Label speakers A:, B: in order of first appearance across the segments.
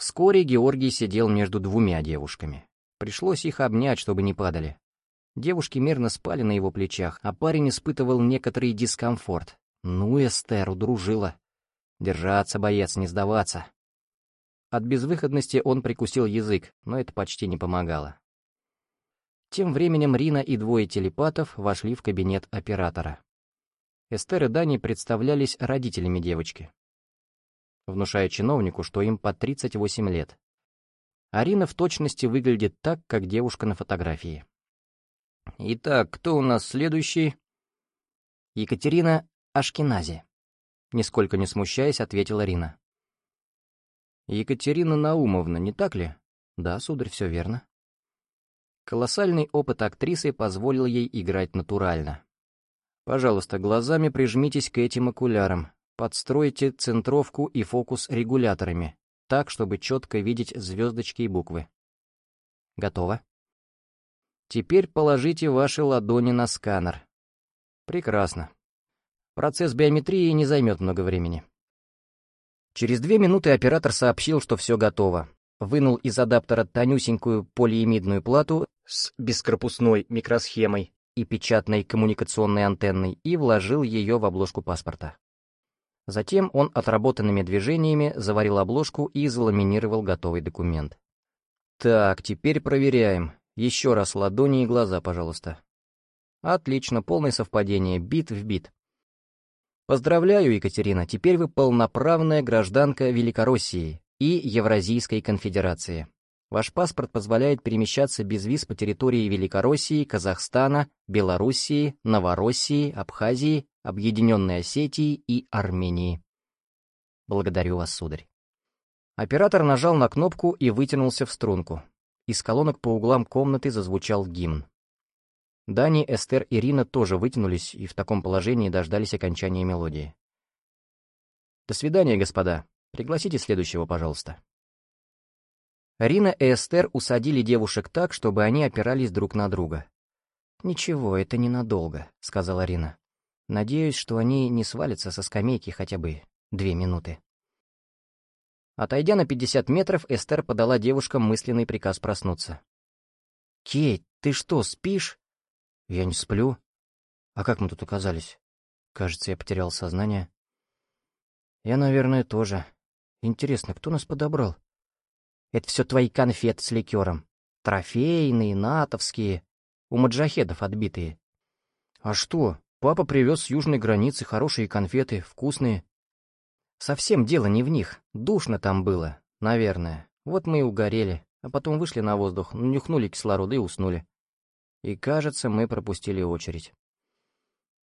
A: Вскоре Георгий сидел между двумя девушками. Пришлось их обнять, чтобы не падали. Девушки мирно спали на его плечах, а парень испытывал некоторый дискомфорт. Ну, Эстер удружила. Держаться, боец, не сдаваться. От безвыходности он прикусил язык, но это почти не помогало. Тем временем Рина и двое телепатов вошли в кабинет оператора. Эстер и Дани представлялись родителями девочки, внушая чиновнику, что им по 38 лет. Арина в точности выглядит так, как девушка на фотографии. «Итак, кто у нас следующий?» «Екатерина Ашкенази», — нисколько не смущаясь, ответила Рина. «Екатерина Наумовна, не так ли?» «Да, сударь, все верно». Колоссальный опыт актрисы позволил ей играть натурально. «Пожалуйста, глазами прижмитесь к этим окулярам, подстройте центровку и фокус регуляторами, так, чтобы четко видеть звездочки и буквы. Готово. Теперь положите ваши ладони на сканер. Прекрасно. Процесс биометрии не займет много времени. Через две минуты оператор сообщил, что все готово. Вынул из адаптера тонюсенькую полиэмидную плату с бескорпусной микросхемой и печатной коммуникационной антенной и вложил ее в обложку паспорта. Затем он отработанными движениями заварил обложку и заламинировал готовый документ. Так, теперь проверяем. Еще раз ладони и глаза, пожалуйста. Отлично, полное совпадение, бит в бит. Поздравляю, Екатерина, теперь вы полноправная гражданка Великороссии и Евразийской конфедерации. Ваш паспорт позволяет перемещаться без виз по территории Великороссии, Казахстана, Белоруссии, Новороссии, Абхазии, Объединенной Осетии и Армении. Благодарю вас, сударь. Оператор нажал на кнопку и вытянулся в струнку. Из колонок по углам комнаты зазвучал гимн. Дани, Эстер и Рина тоже вытянулись и в таком положении дождались окончания мелодии. «До свидания, господа. Пригласите следующего, пожалуйста». Рина и Эстер усадили девушек так, чтобы они опирались друг на друга. «Ничего, это ненадолго», — сказала Рина. «Надеюсь, что они не свалятся со скамейки хотя бы две минуты». Отойдя на 50 метров, Эстер подала девушкам мысленный приказ проснуться. «Кейт, ты что, спишь?» Я не сплю. А как мы тут оказались? Кажется, я потерял сознание. Я, наверное, тоже. Интересно, кто нас подобрал? Это все твои конфеты с ликером. Трофейные, натовские. У маджахедов отбитые. А что? Папа привез с южной границы хорошие конфеты, вкусные. Совсем дело не в них. Душно там было, наверное. Вот мы и угорели. А потом вышли на воздух, нюхнули кислорода и уснули. И, кажется, мы пропустили очередь.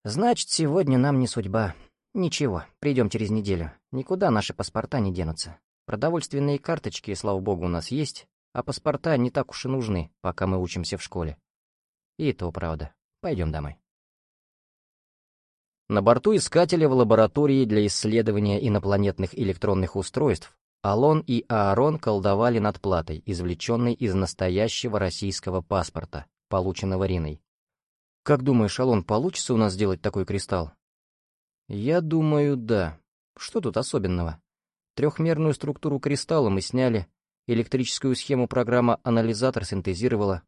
A: «Значит, сегодня нам не судьба. Ничего, придем через неделю. Никуда наши паспорта не денутся. Продовольственные карточки, слава богу, у нас есть, а паспорта не так уж и нужны, пока мы учимся в школе. И то правда. Пойдем домой». На борту искателя в лаборатории для исследования инопланетных электронных устройств Алон и Аарон колдовали над платой, извлеченной из настоящего российского паспорта, полученного Риной. «Как думаешь, Алон, получится у нас сделать такой кристалл?» «Я думаю, да. Что тут особенного? Трехмерную структуру кристалла мы сняли, электрическую схему программа «Анализатор» синтезировала.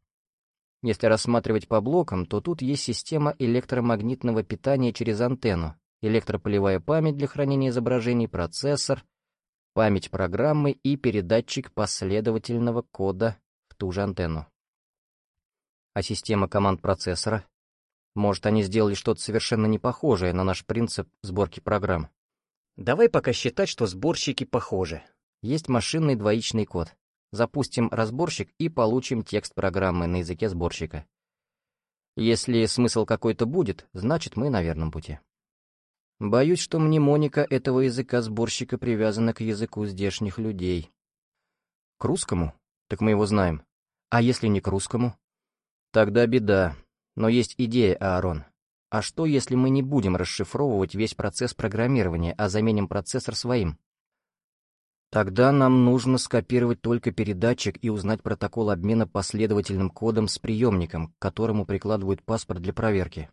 A: Если рассматривать по блокам, то тут есть система электромагнитного питания через антенну, электрополевая память для хранения изображений, процессор, память программы и передатчик последовательного кода в ту же антенну. А система команд процессора? Может, они сделали что-то совершенно не похожее на наш принцип сборки программ? Давай пока считать, что сборщики похожи. Есть машинный двоичный код. Запустим разборщик и получим текст программы на языке сборщика. Если смысл какой-то будет, значит, мы на верном пути. Боюсь, что мнемоника этого языка сборщика привязана к языку здешних людей. К русскому? Так мы его знаем. А если не к русскому? Тогда беда. Но есть идея, Аарон. А что, если мы не будем расшифровывать весь процесс программирования, а заменим процессор своим? Тогда нам нужно скопировать только передатчик и узнать протокол обмена последовательным кодом с приемником, к которому прикладывают паспорт для проверки.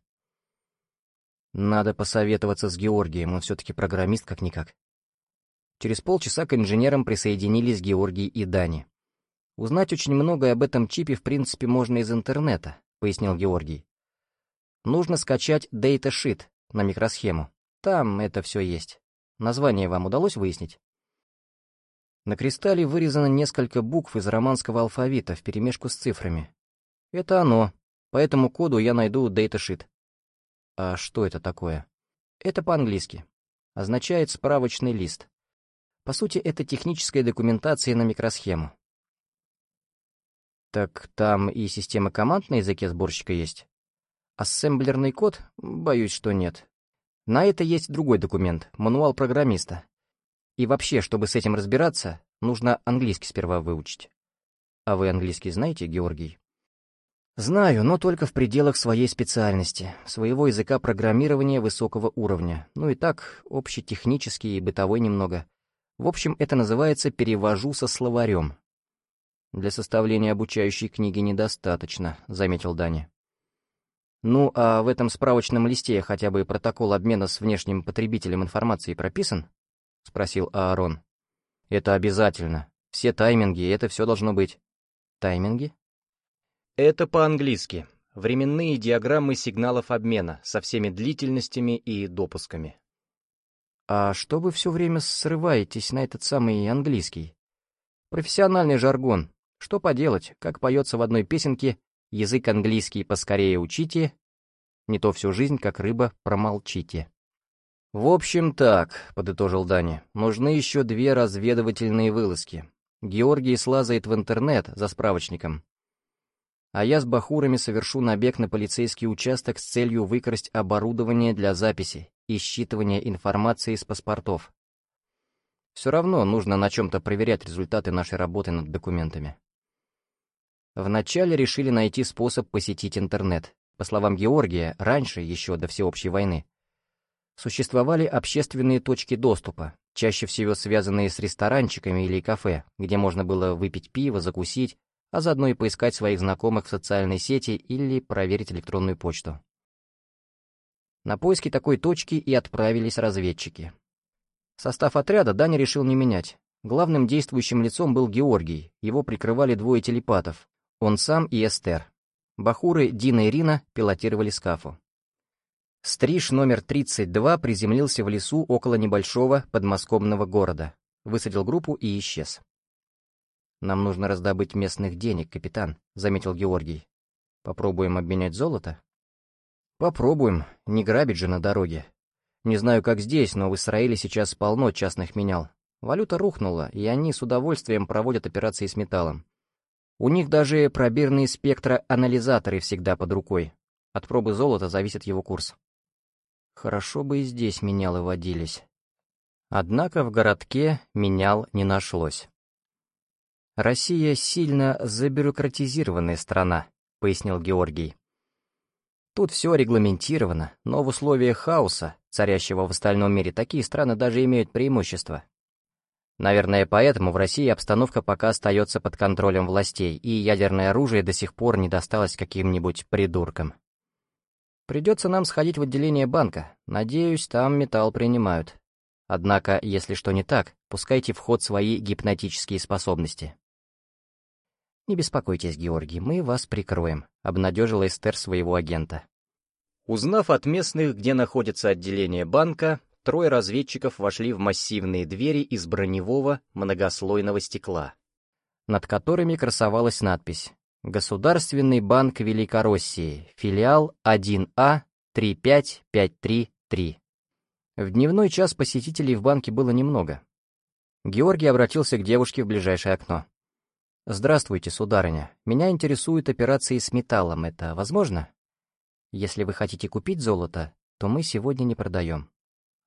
A: Надо посоветоваться с Георгием, он все-таки программист как-никак. Через полчаса к инженерам присоединились Георгий и Дани. «Узнать очень многое об этом чипе в принципе можно из интернета», — пояснил Георгий. «Нужно скачать DataSheet на микросхему. Там это все есть. Название вам удалось выяснить?» На кристалле вырезано несколько букв из романского алфавита вперемешку с цифрами. Это оно. По этому коду я найду DataSheet. А что это такое? Это по-английски. Означает справочный лист. По сути, это техническая документация на микросхему. Так там и система команд на языке сборщика есть? Ассемблерный код? Боюсь, что нет. На это есть другой документ, мануал программиста. И вообще, чтобы с этим разбираться, нужно английский сперва выучить. А вы английский знаете, Георгий? Знаю, но только в пределах своей специальности, своего языка программирования высокого уровня. Ну и так, общетехнический и бытовой немного. В общем, это называется «перевожу со словарем». «Для составления обучающей книги недостаточно», — заметил Даня. «Ну, а в этом справочном листе хотя бы протокол обмена с внешним потребителем информации прописан?» — спросил Аарон. «Это обязательно. Все тайминги, это все должно быть». «Тайминги?» «Это по-английски. Временные диаграммы сигналов обмена со всеми длительностями и допусками». «А что вы все время срываетесь на этот самый английский?» «Профессиональный жаргон. Что поделать, как поется в одной песенке «Язык английский поскорее учите», не то всю жизнь, как рыба, промолчите. «В общем, так», — подытожил Дани, — «нужны еще две разведывательные вылазки. Георгий слазает в интернет за справочником. А я с бахурами совершу набег на полицейский участок с целью выкрасть оборудование для записи и считывания информации из паспортов. Все равно нужно на чем-то проверять результаты нашей работы над документами. Вначале решили найти способ посетить интернет. По словам Георгия, раньше, еще до всеобщей войны, существовали общественные точки доступа, чаще всего связанные с ресторанчиками или кафе, где можно было выпить пиво, закусить, а заодно и поискать своих знакомых в социальной сети или проверить электронную почту. На поиски такой точки и отправились разведчики. Состав отряда Даня решил не менять. Главным действующим лицом был Георгий, его прикрывали двое телепатов, он сам и Эстер. Бахуры Дина и Рина пилотировали скафу. Стриж номер 32 приземлился в лесу около небольшого подмосковного города, высадил группу и исчез. «Нам нужно раздобыть местных денег, капитан», — заметил Георгий. «Попробуем обменять золото?» Попробуем, не грабить же на дороге. Не знаю, как здесь, но в Израиле сейчас полно частных менял. Валюта рухнула, и они с удовольствием проводят операции с металлом. У них даже пробирные спектроанализаторы всегда под рукой. От пробы золота зависит его курс. Хорошо бы и здесь менялы водились. Однако в городке менял не нашлось. «Россия сильно забюрократизированная страна», — пояснил Георгий. Тут все регламентировано, но в условиях хаоса, царящего в остальном мире, такие страны даже имеют преимущество. Наверное, поэтому в России обстановка пока остается под контролем властей, и ядерное оружие до сих пор не досталось каким-нибудь придуркам. Придется нам сходить в отделение банка. Надеюсь, там металл принимают. Однако, если что не так, пускайте в ход свои гипнотические способности. «Не беспокойтесь, Георгий, мы вас прикроем», — обнадежила Эстер своего агента. Узнав от местных, где находится отделение банка, трое разведчиков вошли в массивные двери из броневого многослойного стекла, над которыми красовалась надпись «Государственный банк Великороссии, филиал 1А 35533». В дневной час посетителей в банке было немного. Георгий обратился к девушке в ближайшее окно. «Здравствуйте, сударыня. Меня интересуют операции с металлом. Это возможно? Если вы хотите купить золото, то мы сегодня не продаем.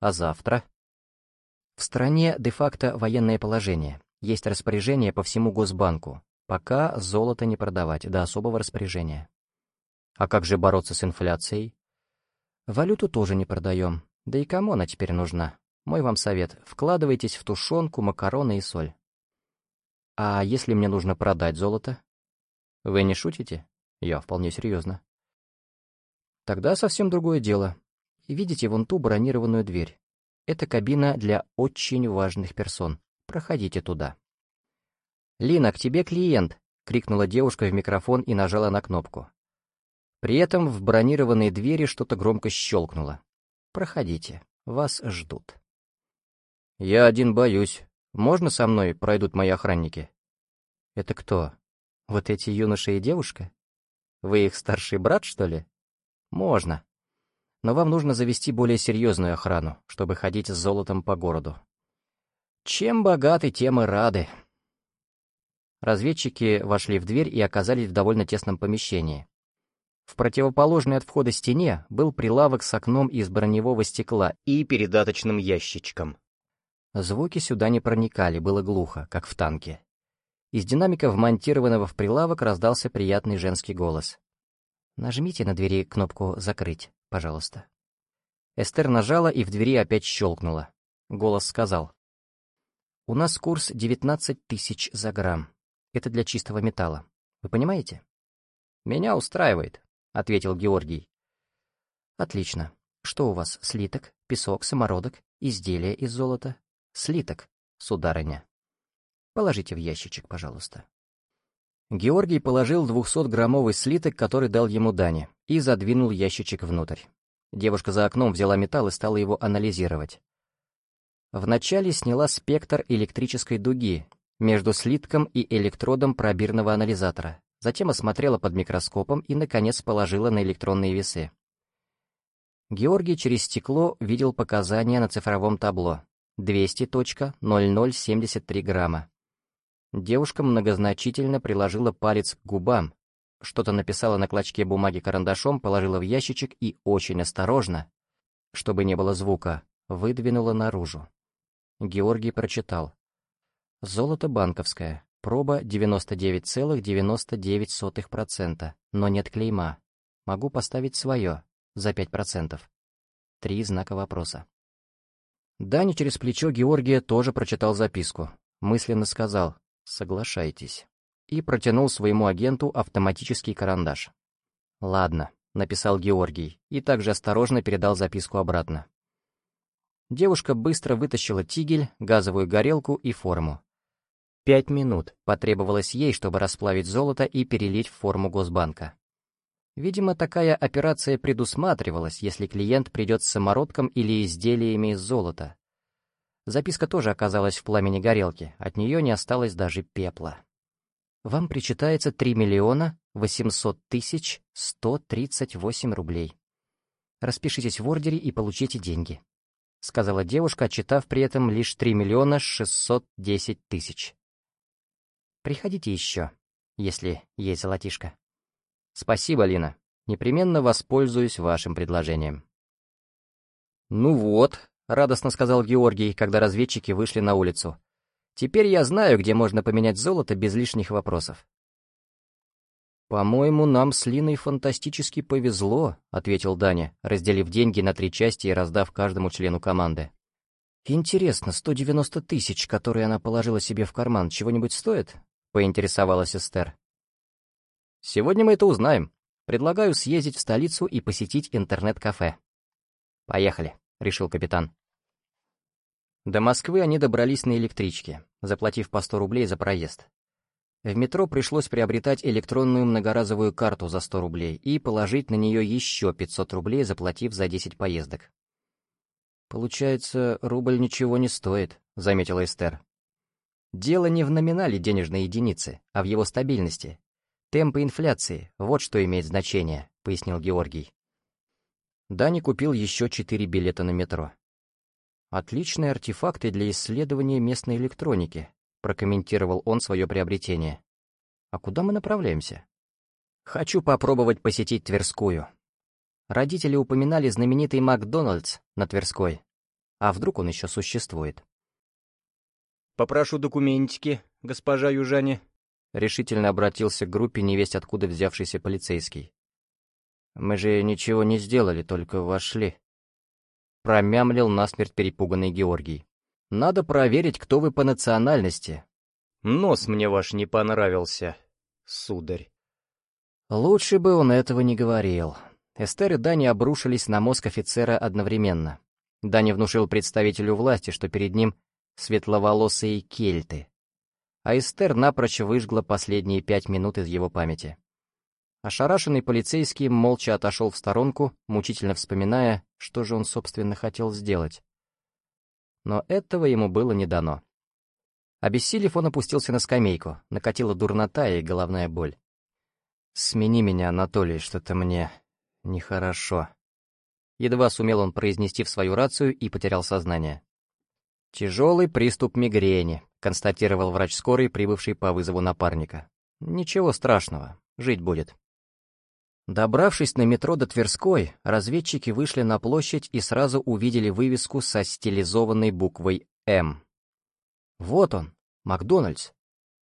A: А завтра?» В стране де-факто военное положение. Есть распоряжение по всему Госбанку. Пока золото не продавать, до особого распоряжения. А как же бороться с инфляцией? Валюту тоже не продаем. Да и кому она теперь нужна? Мой вам совет. Вкладывайтесь в тушенку, макароны и соль. А если мне нужно продать золото? Вы не шутите? Я вполне серьезно. Тогда совсем другое дело. Видите вон ту бронированную дверь? Это кабина для очень важных персон. Проходите туда. «Лина, к тебе клиент!» — крикнула девушка в микрофон и нажала на кнопку. При этом в бронированной двери что-то громко щелкнуло. «Проходите, вас ждут». «Я один боюсь. Можно со мной пройдут мои охранники?» «Это кто? Вот эти юноша и девушка? Вы их старший брат, что ли?» «Можно. Но вам нужно завести более серьезную охрану, чтобы ходить с золотом по городу. Чем богаты, тем и рады». Разведчики вошли в дверь и оказались в довольно тесном помещении. В противоположной от входа стене был прилавок с окном из броневого стекла и передаточным ящичком. Звуки сюда не проникали, было глухо, как в танке. Из динамика, вмонтированного в прилавок, раздался приятный женский голос. «Нажмите на двери кнопку «Закрыть», пожалуйста». Эстер нажала, и в двери опять щелкнула. Голос сказал. «У нас курс 19 тысяч за грамм. Это для чистого металла. Вы понимаете?» «Меня устраивает», — ответил Георгий. «Отлично. Что у вас, слиток, песок, самородок, изделия из золота?» «Слиток, сударыня». Положите в ящичек, пожалуйста». Георгий положил 200-граммовый слиток, который дал ему Дани, и задвинул ящичек внутрь. Девушка за окном взяла металл и стала его анализировать. Вначале сняла спектр электрической дуги между слитком и электродом пробирного анализатора, затем осмотрела под микроскопом и, наконец, положила на электронные весы. Георгий через стекло видел показания на цифровом табло. 200.0073 грамма. Девушка многозначительно приложила палец к губам, что-то написала на клочке бумаги карандашом, положила в ящичек и очень осторожно, чтобы не было звука, выдвинула наружу. Георгий прочитал. «Золото банковское. Проба 99,99%, но нет клейма. Могу поставить свое, за 5%. Три знака вопроса. Даня через плечо Георгия тоже прочитал записку. Мысленно сказал «Соглашайтесь» и протянул своему агенту автоматический карандаш. «Ладно», — написал Георгий и также осторожно передал записку обратно. Девушка быстро вытащила тигель, газовую горелку и форму. Пять минут потребовалось ей, чтобы расплавить золото и перелить в форму Госбанка. Видимо, такая операция предусматривалась, если клиент придет с самородком или изделиями из золота. Записка тоже оказалась в пламени горелки, от нее не осталось даже пепла. Вам причитается 3 миллиона 800 тысяч 138 рублей. Распишитесь в ордере и получите деньги», — сказала девушка, отчитав при этом лишь 3 миллиона 610 тысяч. «Приходите еще, если есть золотишко». «Спасибо, Лина. Непременно воспользуюсь вашим предложением». «Ну вот», — радостно сказал Георгий, когда разведчики вышли на улицу. «Теперь я знаю, где можно поменять золото без лишних вопросов». «По-моему, нам с Линой фантастически повезло», — ответил Даня, разделив деньги на три части и раздав каждому члену команды. «Интересно, 190 тысяч, которые она положила себе в карман, чего-нибудь стоит?» — поинтересовалась Эстер. Сегодня мы это узнаем. Предлагаю съездить в столицу и посетить интернет-кафе. Поехали, решил капитан. До Москвы они добрались на электричке, заплатив по 100 рублей за проезд. В метро пришлось приобретать электронную многоразовую карту за 100 рублей и положить на нее еще 500 рублей, заплатив за 10 поездок. «Получается, рубль ничего не стоит», — заметила Эстер. «Дело не в номинале денежной единицы, а в его стабильности, «Темпы инфляции, вот что имеет значение», — пояснил Георгий. Дани купил еще четыре билета на метро. «Отличные артефакты для исследования местной электроники», — прокомментировал он свое приобретение. «А куда мы направляемся?» «Хочу попробовать посетить Тверскую». Родители упоминали знаменитый Макдональдс на Тверской. А вдруг он еще существует?
B: «Попрошу документики, госпожа Южане»,
A: решительно обратился к группе невесть откуда взявшийся полицейский. «Мы же ничего не сделали, только вошли». Промямлил насмерть перепуганный Георгий. «Надо проверить, кто вы по национальности».
B: «Нос мне ваш не понравился, сударь».
A: Лучше бы он этого не говорил. Эстер и Дани обрушились на мозг офицера одновременно. Дани внушил представителю власти, что перед ним светловолосые кельты. А Эстер напрочь выжгла последние пять минут из его памяти. Ошарашенный полицейский молча отошел в сторонку, мучительно вспоминая, что же он, собственно, хотел сделать. Но этого ему было не дано. Обессилев, он опустился на скамейку, накатила дурнота и головная боль. «Смени меня, Анатолий, что-то мне нехорошо». Едва сумел он произнести в свою рацию и потерял сознание. «Тяжелый приступ мигрени», — констатировал врач скорой, прибывший по вызову напарника. «Ничего страшного, жить будет». Добравшись на метро до Тверской, разведчики вышли на площадь и сразу увидели вывеску со стилизованной буквой «М». «Вот он, Макдональдс.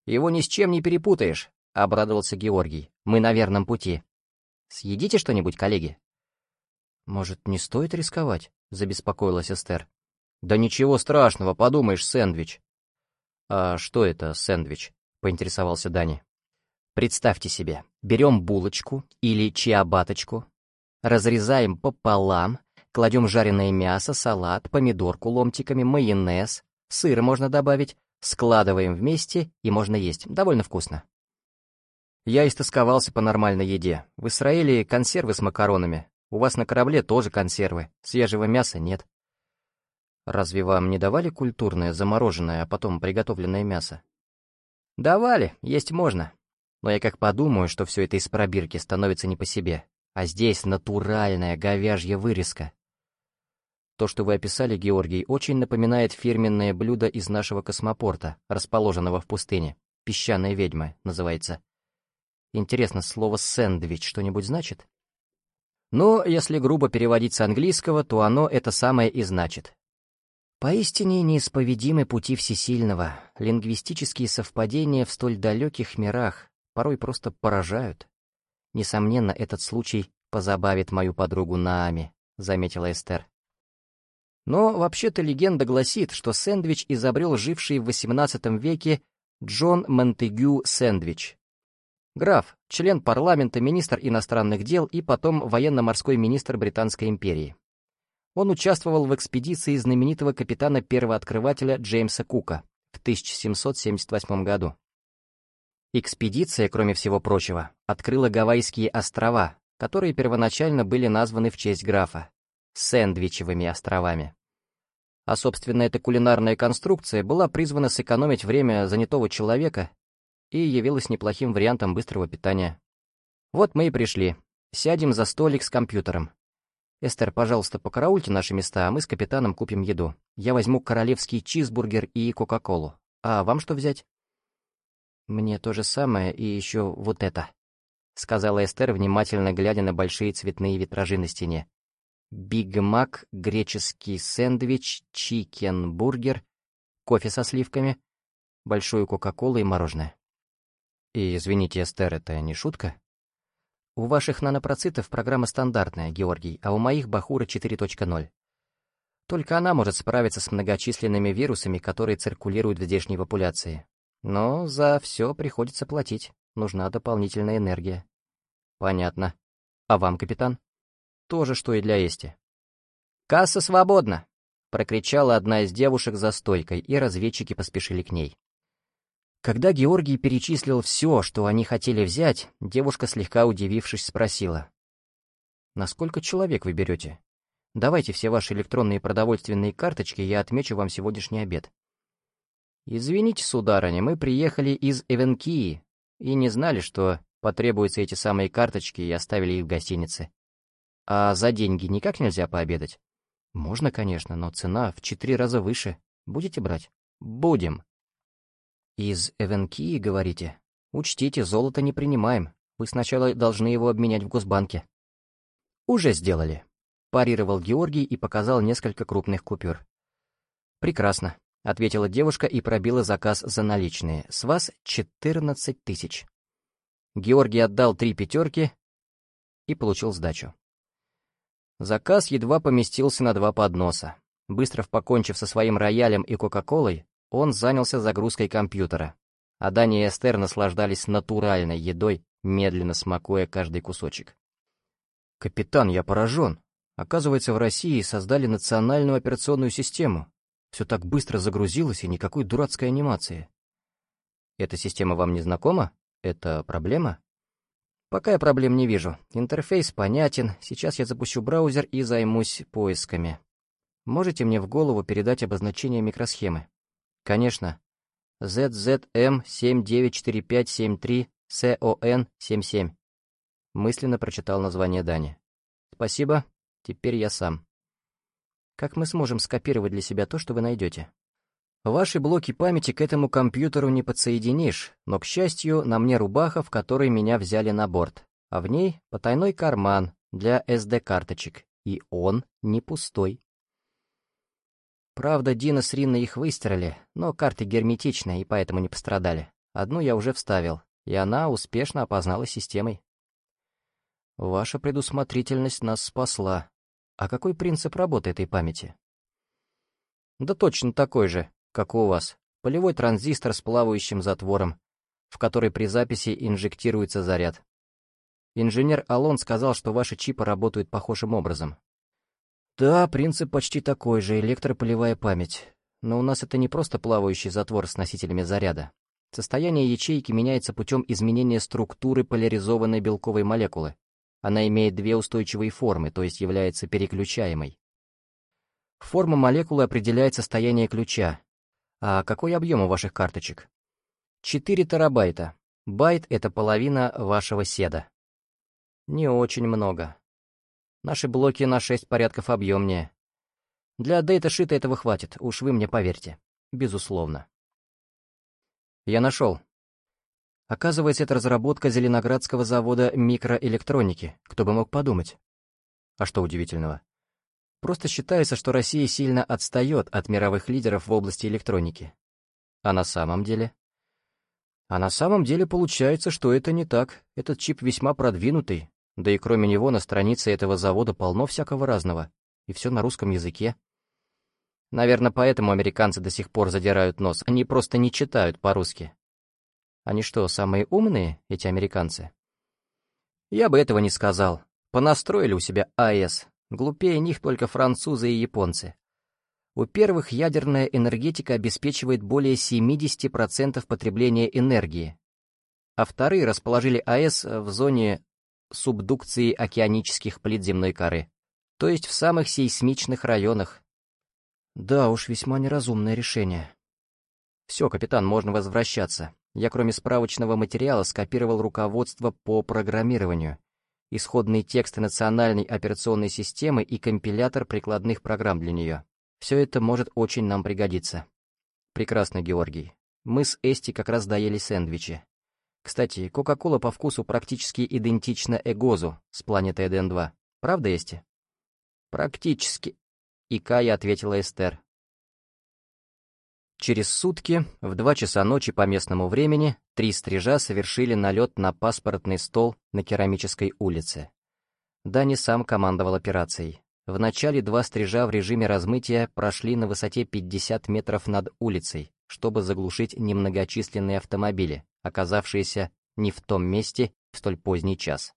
A: Его ни с чем не перепутаешь», — обрадовался Георгий. «Мы на верном пути. Съедите что-нибудь, коллеги?» «Может, не стоит рисковать?» — забеспокоилась Эстер. «Да ничего страшного, подумаешь, сэндвич». «А что это сэндвич?» — поинтересовался Дани. «Представьте себе, берем булочку или чиабаточку, разрезаем пополам, кладем жареное мясо, салат, помидорку ломтиками, майонез, сыр можно добавить, складываем вместе и можно есть. Довольно вкусно». Я истосковался по нормальной еде. В Израиле консервы с макаронами. У вас на корабле тоже консервы. Свежего мяса нет. Разве вам не давали культурное, замороженное, а потом приготовленное мясо? Давали, есть можно. Но я как подумаю, что все это из пробирки становится не по себе. А здесь натуральная говяжья вырезка. То, что вы описали, Георгий, очень напоминает фирменное блюдо из нашего космопорта, расположенного в пустыне. «Песчаная ведьма» называется. Интересно, слово «сэндвич» что-нибудь значит? Но если грубо переводить с английского, то оно это самое и значит. Поистине неисповедимы пути всесильного, лингвистические совпадения в столь далеких мирах порой просто поражают. Несомненно, этот случай позабавит мою подругу Наами, заметила Эстер. Но вообще-то легенда гласит, что сэндвич изобрел живший в XVIII веке Джон Монтегю Сэндвич. Граф, член парламента, министр иностранных дел и потом военно-морской министр Британской империи. Он участвовал в экспедиции знаменитого капитана-первооткрывателя Джеймса Кука в 1778 году. Экспедиция, кроме всего прочего, открыла Гавайские острова, которые первоначально были названы в честь графа — Сэндвичевыми островами. А, собственно, эта кулинарная конструкция была призвана сэкономить время занятого человека и явилась неплохим вариантом быстрого питания. Вот мы и пришли. Сядем за столик с компьютером. «Эстер, пожалуйста, покараульте наши места, а мы с капитаном купим еду. Я возьму королевский чизбургер и кока-колу. А вам что взять?» «Мне то же самое и еще вот это», — сказала Эстер, внимательно глядя на большие цветные витражи на стене. «Биг Мак, греческий сэндвич, чикен-бургер, кофе со сливками, большую кока-колу и мороженое». «И, извините, Эстер, это не шутка?» У ваших нанопроцитов программа стандартная, Георгий, а у моих Бахура 4.0. Только она может справиться с многочисленными вирусами, которые циркулируют в здешней популяции. Но за все приходится платить. Нужна дополнительная энергия. Понятно. А вам, капитан? То же, что и для Эсти. «Касса свободна!» — прокричала одна из девушек за стойкой, и разведчики поспешили к ней. Когда Георгий перечислил все, что они хотели взять, девушка, слегка удивившись, спросила. «На сколько человек вы берете? Давайте все ваши электронные продовольственные карточки, я отмечу вам сегодняшний обед». «Извините, сударыня, мы приехали из Эвенкии и не знали, что потребуются эти самые карточки, и оставили их в гостинице. А за деньги никак нельзя пообедать?» «Можно, конечно, но цена в четыре раза выше. Будете брать?» «Будем», «Из Эвенкии, говорите? Учтите, золото не принимаем. Вы сначала должны его обменять в Госбанке». «Уже сделали», — парировал Георгий и показал несколько крупных купюр. «Прекрасно», — ответила девушка и пробила заказ за наличные. «С вас четырнадцать тысяч». Георгий отдал три пятерки и получил сдачу. Заказ едва поместился на два подноса. Быстро покончив со своим роялем и кока-колой, он занялся загрузкой компьютера, а Дани и Эстер наслаждались натуральной едой, медленно смакуя каждый кусочек. «Капитан, я поражен. Оказывается, в России создали национальную операционную систему. Все так быстро загрузилось и никакой дурацкой анимации. Эта система вам не знакома? Это проблема? Пока я проблем не вижу. Интерфейс понятен. Сейчас я запущу браузер и займусь поисками. Можете мне в голову передать обозначение микросхемы? Конечно. ZZM794573CON77. Мысленно прочитал название Дани. Спасибо, теперь я сам. Как мы сможем скопировать для себя то, что вы найдете? Ваши блоки памяти к этому компьютеру не подсоединишь, но, к счастью, на мне рубаха, в которой меня взяли на борт, а в ней потайной карман для SD-карточек, и он не пустой. Правда, Дина с Риной их выстирали, но карты герметичны и поэтому не пострадали. Одну я уже вставил, и она успешно опознала системой. Ваша предусмотрительность нас спасла. А какой принцип работы этой памяти? Да точно такой же, как у вас, полевой транзистор с плавающим затвором, в который при записи инжектируется заряд. Инженер Алон сказал, что ваши чипы работают похожим образом. Да, принцип почти такой же, электрополевая память. Но у нас это не просто плавающий затвор с носителями заряда. Состояние ячейки меняется путем изменения структуры поляризованной белковой молекулы. Она имеет две устойчивые формы, то есть является переключаемой. Форма молекулы определяет состояние ключа, а какой объем у ваших карточек? 4 терабайта. Байт — это половина вашего седа. Не очень много. Наши блоки на 6 порядков объемнее. Для дейташита этого хватит, уж вы мне поверьте. Безусловно. Я нашел. Оказывается, это разработка Зеленоградского завода микроэлектроники. Кто бы мог подумать? А что удивительного? Просто считается, что Россия сильно отстает от мировых лидеров в области электроники. А на самом деле? А на самом деле получается, что это не так. Этот чип весьма продвинутый, да и кроме него на странице этого завода полно всякого разного, и все на русском языке. Наверное, поэтому американцы до сих пор задирают нос, они просто не читают по-русски. Они что, самые умные, эти американцы? Я бы этого не сказал. Понастроили у себя АЭС, Глупее них только французы и японцы. У первых ядерная энергетика обеспечивает более 70% потребления энергии, а вторые расположили АЭС в зоне субдукции океанических плит земной коры, то есть в самых сейсмичных районах. Да уж, весьма неразумное решение. Все, капитан, можно возвращаться. Я кроме справочного материала скопировал руководство по программированию исходные тексты национальной операционной системы и компилятор прикладных программ для нее. Все это может очень нам пригодиться. Прекрасно, Георгий. Мы с Эсти как раз доели сэндвичи. Кстати, Кока-Кола по вкусу практически идентична Эгозу с планеты Эден-2. Правда, Эсти? Практически. И Кая ответила Эстер. Через сутки, в два часа ночи по местному времени, три стрижа совершили налет на паспортный стол на Керамической улице. Дани сам командовал операцией. Вначале два стрижа в режиме размытия прошли на высоте 50 метров над улицей, чтобы заглушить немногочисленные автомобили, оказавшиеся не в том месте в столь поздний час.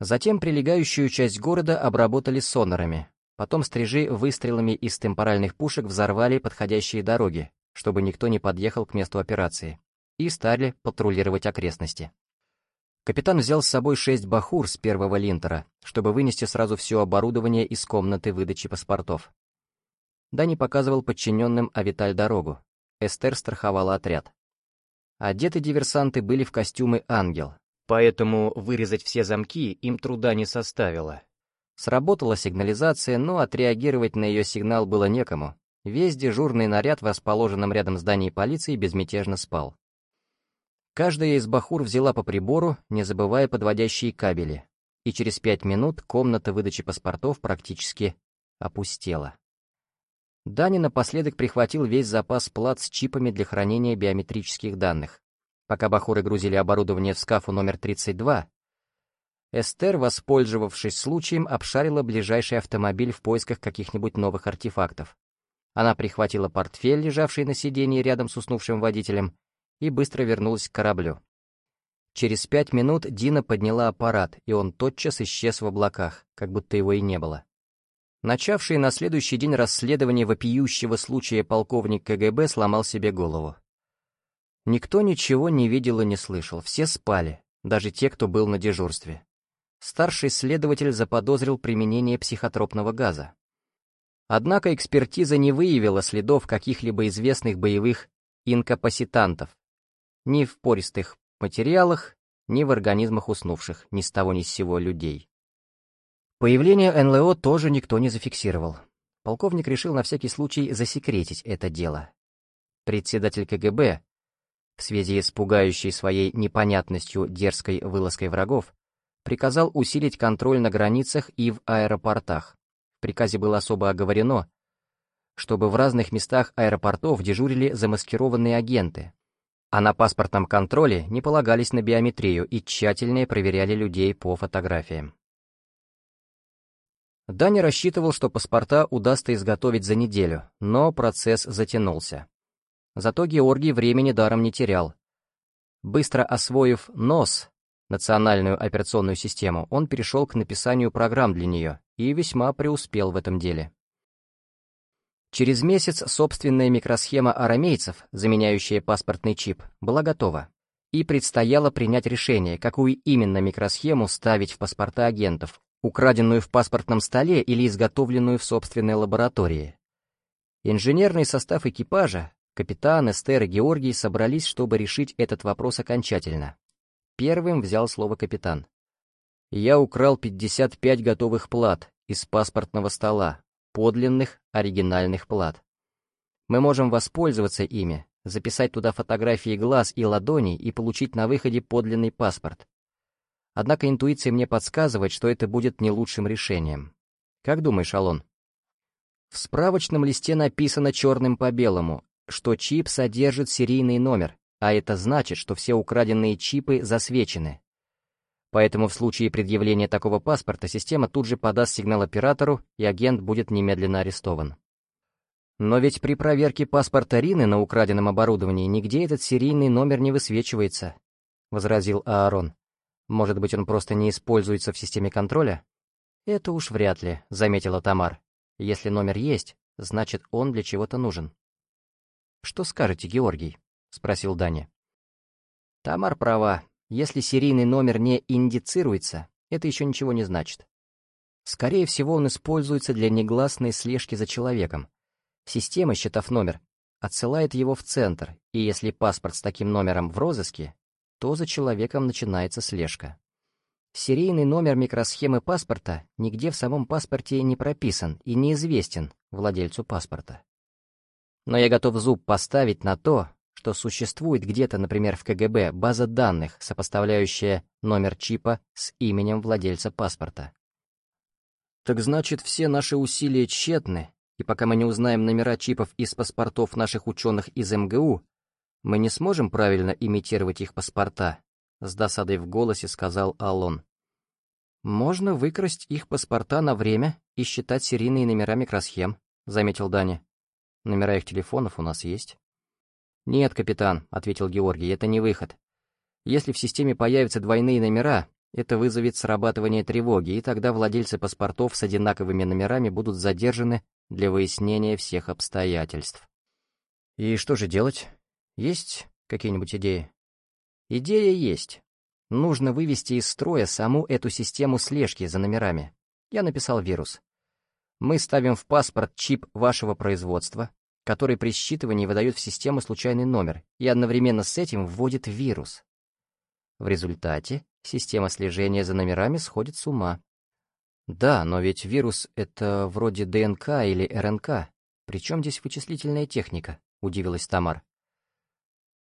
A: Затем прилегающую часть города обработали сонорами, Потом стрижи выстрелами из темпоральных пушек взорвали подходящие дороги, чтобы никто не подъехал к месту операции, и стали патрулировать окрестности. Капитан взял с собой шесть бахур с первого линтера, чтобы вынести сразу все оборудование из комнаты выдачи паспортов. Дани показывал подчиненным Авиталь дорогу. Эстер страховала отряд. Одеты диверсанты были в костюмы «Ангел», поэтому вырезать все замки им труда не составило. Сработала сигнализация, но отреагировать на ее сигнал было некому. Весь дежурный наряд в расположенном рядом здании полиции безмятежно спал. Каждая из бахур взяла по прибору, не забывая подводящие кабели, и через пять минут комната выдачи паспортов практически опустела. Дани напоследок прихватил весь запас плат с чипами для хранения биометрических данных. Пока бахуры грузили оборудование в скафу номер 32, Эстер, воспользовавшись случаем, обшарила ближайший автомобиль в поисках каких-нибудь новых артефактов. Она прихватила портфель, лежавший на сиденье рядом с уснувшим водителем, и быстро вернулась к кораблю. Через пять минут Дина подняла аппарат, и он тотчас исчез в облаках, как будто его и не было. Начавший на следующий день расследование вопиющего случая полковник КГБ сломал себе голову. Никто ничего не видел и не слышал, все спали, даже те, кто был на дежурстве. Старший следователь заподозрил применение психотропного газа. Однако экспертиза не выявила следов каких-либо известных боевых инкапаситантов ни в пористых материалах, ни в организмах уснувших, ни с того ни с сего людей. Появление НЛО тоже никто не зафиксировал. Полковник решил на всякий случай засекретить это дело. Председатель КГБ, в связи с пугающей своей непонятностью дерзкой вылазкой врагов, приказал усилить контроль на границах и в аэропортах. В приказе было особо оговорено, чтобы в разных местах аэропортов дежурили замаскированные агенты, а на паспортном контроле не полагались на биометрию и тщательнее проверяли людей по фотографиям. Даня рассчитывал, что паспорта удастся изготовить за неделю, но процесс затянулся. Зато Георгий времени даром не терял. Быстро освоив НОС, национальную операционную систему, он перешел к написанию программ для нее и весьма преуспел в этом деле. Через месяц собственная микросхема арамейцев, заменяющая паспортный чип, была готова. И предстояло принять решение, какую именно микросхему ставить в паспорта агентов, украденную в паспортном столе или изготовленную в собственной лаборатории. Инженерный состав экипажа, капитан, Эстер и Георгий собрались, чтобы решить этот вопрос окончательно. Первым взял слово капитан. «Я украл 55 готовых плат из паспортного стола, подлинных оригинальных плат. Мы можем воспользоваться ими, записать туда фотографии глаз и ладоней и получить на выходе подлинный паспорт. Однако интуиция мне подсказывает, что это будет не лучшим решением. Как думаешь, Алон? В справочном листе написано черным по белому, что чип содержит серийный номер, а это значит, что все украденные чипы засвечены. Поэтому в случае предъявления такого паспорта система тут же подаст сигнал оператору, и агент будет немедленно арестован. Но ведь при проверке паспорта Рины на украденном оборудовании нигде этот серийный номер не высвечивается, — возразил Аарон. Может быть, он просто не используется в системе контроля? Это уж вряд ли, заметила Тамар. Если номер есть, значит, он для чего-то нужен. Что скажете, Георгий? спросил Даня. Тамар права. Если серийный номер не индицируется, это еще ничего не значит. Скорее всего, он используется для негласной слежки за человеком. Система, считав номер, отсылает его в центр, и если паспорт с таким номером в розыске, то за человеком начинается слежка. Серийный номер микросхемы паспорта нигде в самом паспорте не прописан и неизвестен владельцу паспорта. Но я готов зуб поставить на то, что существует где-то, например, в КГБ, база данных, сопоставляющая номер чипа с именем владельца паспорта. Так значит, все наши усилия тщетны, и пока мы не узнаем номера чипов из паспортов наших ученых из МГУ, мы не сможем правильно имитировать их паспорта, с досадой в голосе сказал Алон. Можно выкрасть их паспорта на время и считать серийные номера микросхем, заметил Даня. Номера их телефонов у нас есть. Нет, капитан, ответил Георгий, это не выход. Если в системе появятся двойные номера, это вызовет срабатывание тревоги, и тогда владельцы паспортов с одинаковыми номерами будут задержаны для выяснения всех обстоятельств. И что же делать? Есть какие-нибудь идеи? Идея есть. Нужно вывести из строя саму эту систему слежки за номерами. Я написал вирус. Мы ставим в паспорт чип вашего производства, который при считывании выдает в систему случайный номер и одновременно с этим вводит вирус. В результате система слежения за номерами сходит с ума. Да, но ведь вирус — это вроде ДНК или РНК. Причем здесь вычислительная техника? — удивилась Тамар.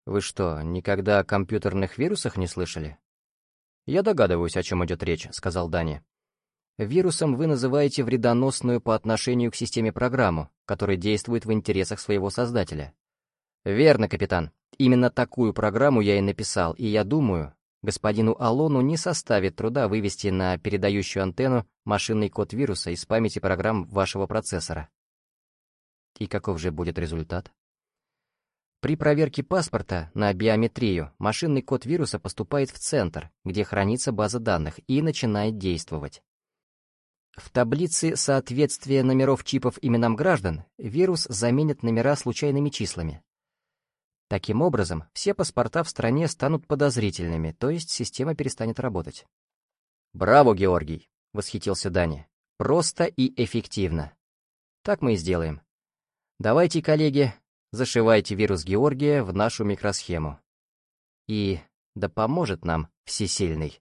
A: Вы что, никогда о компьютерных вирусах не слышали? Я догадываюсь, о чем идет речь, сказал Дани. Вирусом вы называете вредоносную по отношению к системе программу, которая действует в интересах своего создателя. Верно, капитан. Именно такую программу я и написал, и я думаю, господину Алону не составит труда вывести на передающую антенну машинный код вируса из памяти программ вашего процессора. И каков же будет результат? При проверке паспорта на биометрию машинный код вируса поступает в центр, где хранится база данных, и начинает действовать. В таблице соответствия номеров чипов именам граждан вирус заменит номера случайными числами. Таким образом, все паспорта в стране станут подозрительными, то есть система перестанет работать. «Браво, Георгий!» — восхитился Дани. «Просто и эффективно. Так мы и сделаем. Давайте, коллеги, зашивайте вирус Георгия в нашу микросхему. И да поможет нам всесильный.